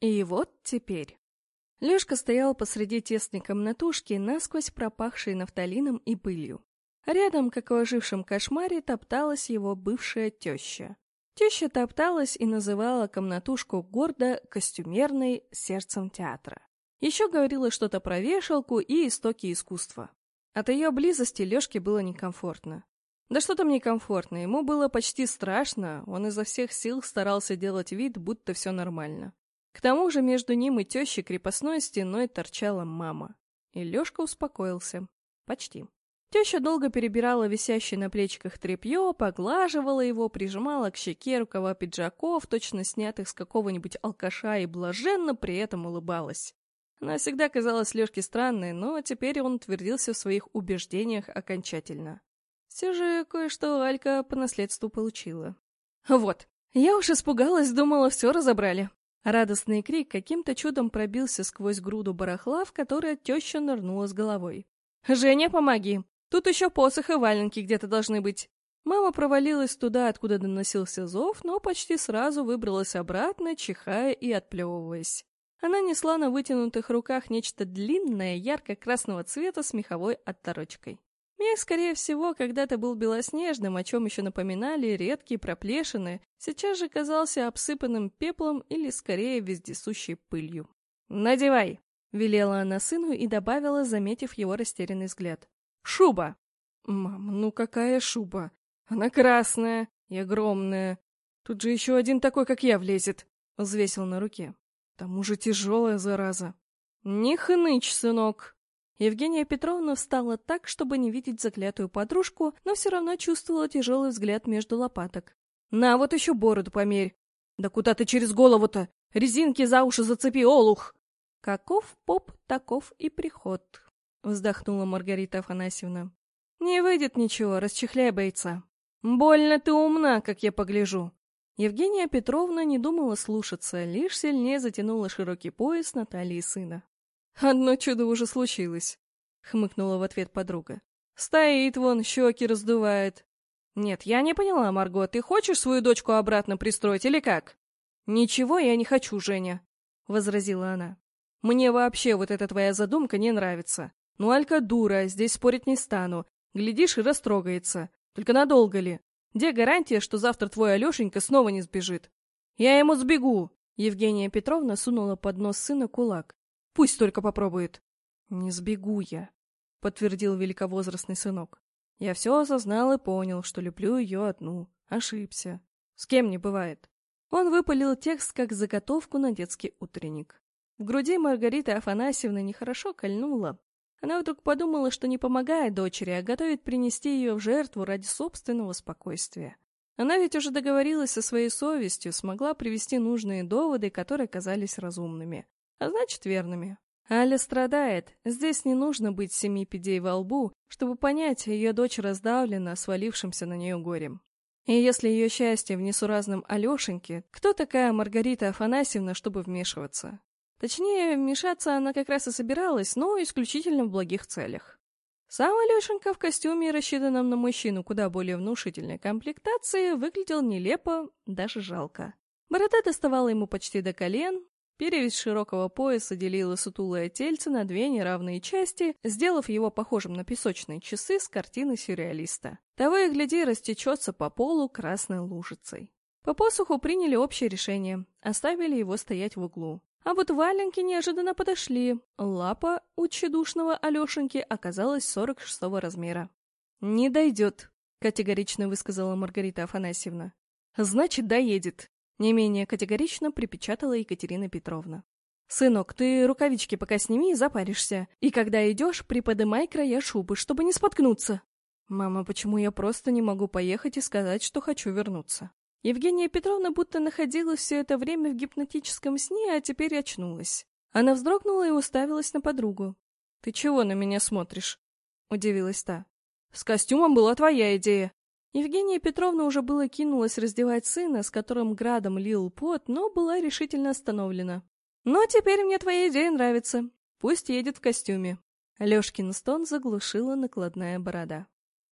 И вот теперь. Лёшка стоял посреди тесной комнатушки, насквозь пропахшей нафталином и пылью. Рядом, как в ожившем кошмаре, топталась его бывшая теща. Теща топталась и называла комнатушку гордо костюмерной сердцем театра. Еще говорила что-то про вешалку и истоки искусства. От ее близости Лешке было некомфортно. Да что там некомфортно, ему было почти страшно, он изо всех сил старался делать вид, будто все нормально. К тому же между ним и тещей крепостной стеной торчала мама. И Лешка успокоился. Почти. Теща долго перебирала висящее на плечиках тряпье, поглаживала его, прижимала к щеке рукава пиджаков, точно снятых с какого-нибудь алкаша, и блаженно при этом улыбалась. Она всегда казалась Лешке странной, но теперь он утвердился в своих убеждениях окончательно. Все же кое-что Алька по наследству получила. Вот, я уж испугалась, думала, все разобрали. Радостный крик каким-то чудом пробился сквозь груду барахла, в которое теща нырнула с головой. «Женя, помоги! Тут еще посох и валенки где-то должны быть!» Мама провалилась туда, откуда доносился зов, но почти сразу выбралась обратно, чихая и отплевываясь. Она несла на вытянутых руках нечто длинное, ярко-красного цвета с меховой отторочкой. Мех, скорее всего, когда-то был белоснежным, о чем еще напоминали редкие проплешины, сейчас же казался обсыпанным пеплом или, скорее, вездесущей пылью. «Надевай!» — велела она сыну и добавила, заметив его растерянный взгляд. «Шуба!» «Мам, ну какая шуба? Она красная и огромная. Тут же еще один такой, как я, влезет!» — взвесил на руке тому же тяжелая зараза. Не хнычь, сынок. Евгения Петровна встала так, чтобы не видеть заклятую подружку, но все равно чувствовала тяжелый взгляд между лопаток. На, вот еще бороду померь. Да куда ты через голову-то? Резинки за уши зацепи, олух! Каков поп, таков и приход, вздохнула Маргарита Афанасьевна. Не выйдет ничего, расчехляй бойца. Больно ты умна, как я погляжу. Евгения Петровна не думала слушаться, лишь сильнее затянула широкий пояс на талии сына. «Одно чудо уже случилось», — хмыкнула в ответ подруга. «Стоит вон, щеки раздувает». «Нет, я не поняла, Марго, ты хочешь свою дочку обратно пристроить или как?» «Ничего я не хочу, Женя», — возразила она. «Мне вообще вот эта твоя задумка не нравится. Ну, Алька дура, здесь спорить не стану. Глядишь и растрогается. Только надолго ли? Где гарантия, что завтра твой Алешенька снова не сбежит? Я ему сбегу!» Евгения Петровна сунула под нос сына кулак. «Пусть только попробует». «Не сбегу я», — подтвердил великовозрастный сынок. «Я все осознал и понял, что люблю ее одну. Ошибся. С кем не бывает». Он выпалил текст как заготовку на детский утренник. В груди Маргариты Афанасьевны нехорошо кольнуло. Она вдруг подумала, что не помогает дочери, а готовит принести ее в жертву ради собственного спокойствия. Она ведь уже договорилась со своей совестью, смогла привести нужные доводы, которые казались разумными, а значит верными. Аля страдает, здесь не нужно быть семи пядей во лбу, чтобы понять, ее дочь раздавлена свалившимся на нее горем. И если ее счастье в несуразном Алешеньке, кто такая Маргарита Афанасьевна, чтобы вмешиваться? Точнее, вмешаться она как раз и собиралась, но исключительно в благих целях. Сам Алешенька в костюме, рассчитанном на мужчину куда более внушительной комплектации, выглядел нелепо, даже жалко. Борода доставала ему почти до колен, перевязь широкого пояса делила сутулое тельце на две неравные части, сделав его похожим на песочные часы с картины сюрреалиста. Того и гляди растечется по полу красной лужицей. По посуху приняли общее решение, оставили его стоять в углу. А вот валенки неожиданно подошли. Лапа у тщедушного Алешеньки оказалась 46 размера. «Не дойдет», — категорично высказала Маргарита Афанасьевна. «Значит, доедет», — не менее категорично припечатала Екатерина Петровна. «Сынок, ты рукавички пока сними и запаришься. И когда идешь, приподымай края шубы, чтобы не споткнуться». «Мама, почему я просто не могу поехать и сказать, что хочу вернуться?» Евгения Петровна будто находилась все это время в гипнотическом сне, а теперь очнулась. Она вздрогнула и уставилась на подругу. — Ты чего на меня смотришь? — удивилась та. — С костюмом была твоя идея. Евгения Петровна уже было кинулась раздевать сына, с которым градом лил пот, но была решительно остановлена. — Но теперь мне твоя идея нравится. Пусть едет в костюме. Лёшкин стон заглушила накладная борода.